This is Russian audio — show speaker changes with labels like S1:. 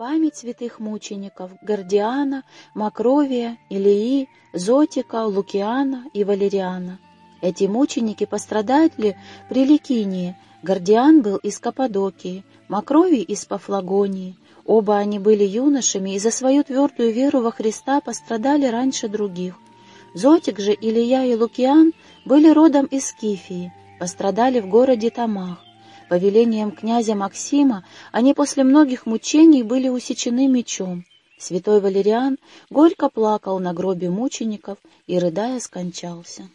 S1: память святых мучеников Гордиана, Макровия, Илии, Зотика, Лукиана и Валериана. Эти мученики пострадали при Ликинии. Гордиан был из Каппадокии, Макровий из Пафлагонии. Оба они были юношами и за свою твердую веру во Христа пострадали раньше других. Зотик же, Илия и Лукиан были родом из Кифии, пострадали в городе Тамах. По велениям князя Максима они после многих мучений были усечены мечом. Святой Валериан горько плакал на гробе мучеников и, рыдая, скончался.